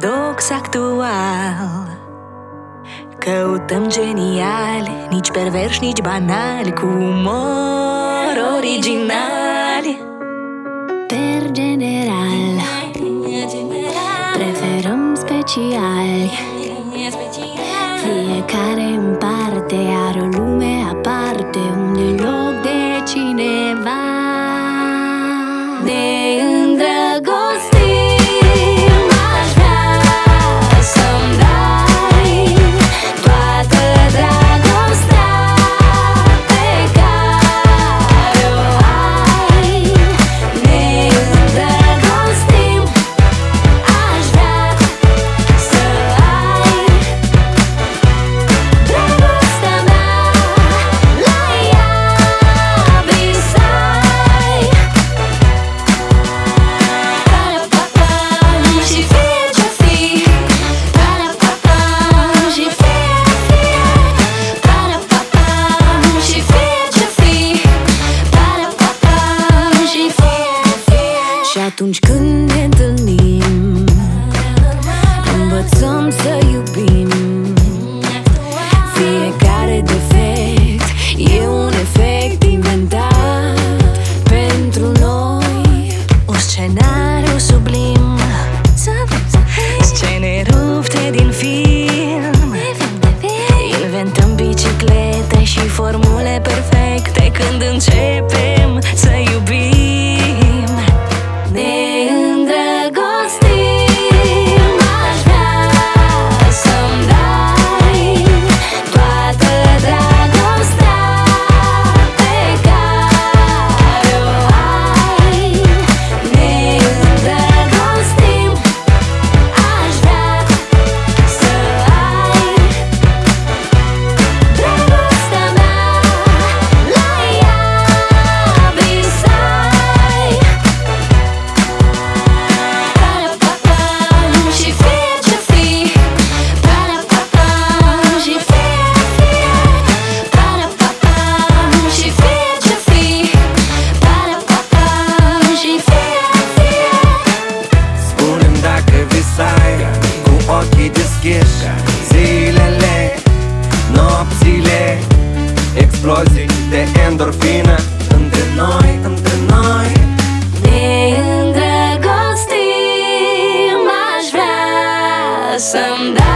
sex actual. Căutăm geniali, nici perverși, nici banali Cu umor originali Per general Preferăm speciali. Fiecare în parte are o lume aparte Unde loc de cineva. Ne Învățăm să iubim. Fiecare defect E un efect inventat Pentru noi. Un scenariu sublim. Scene rupte din film. Inventăm biciclete și formule perfecte Când începem visai Cu ochii deschiși Zilele, nopțile Explozii de endorfină Între noi, între noi. Ne îndrăgostim Aș vrea să-mi dai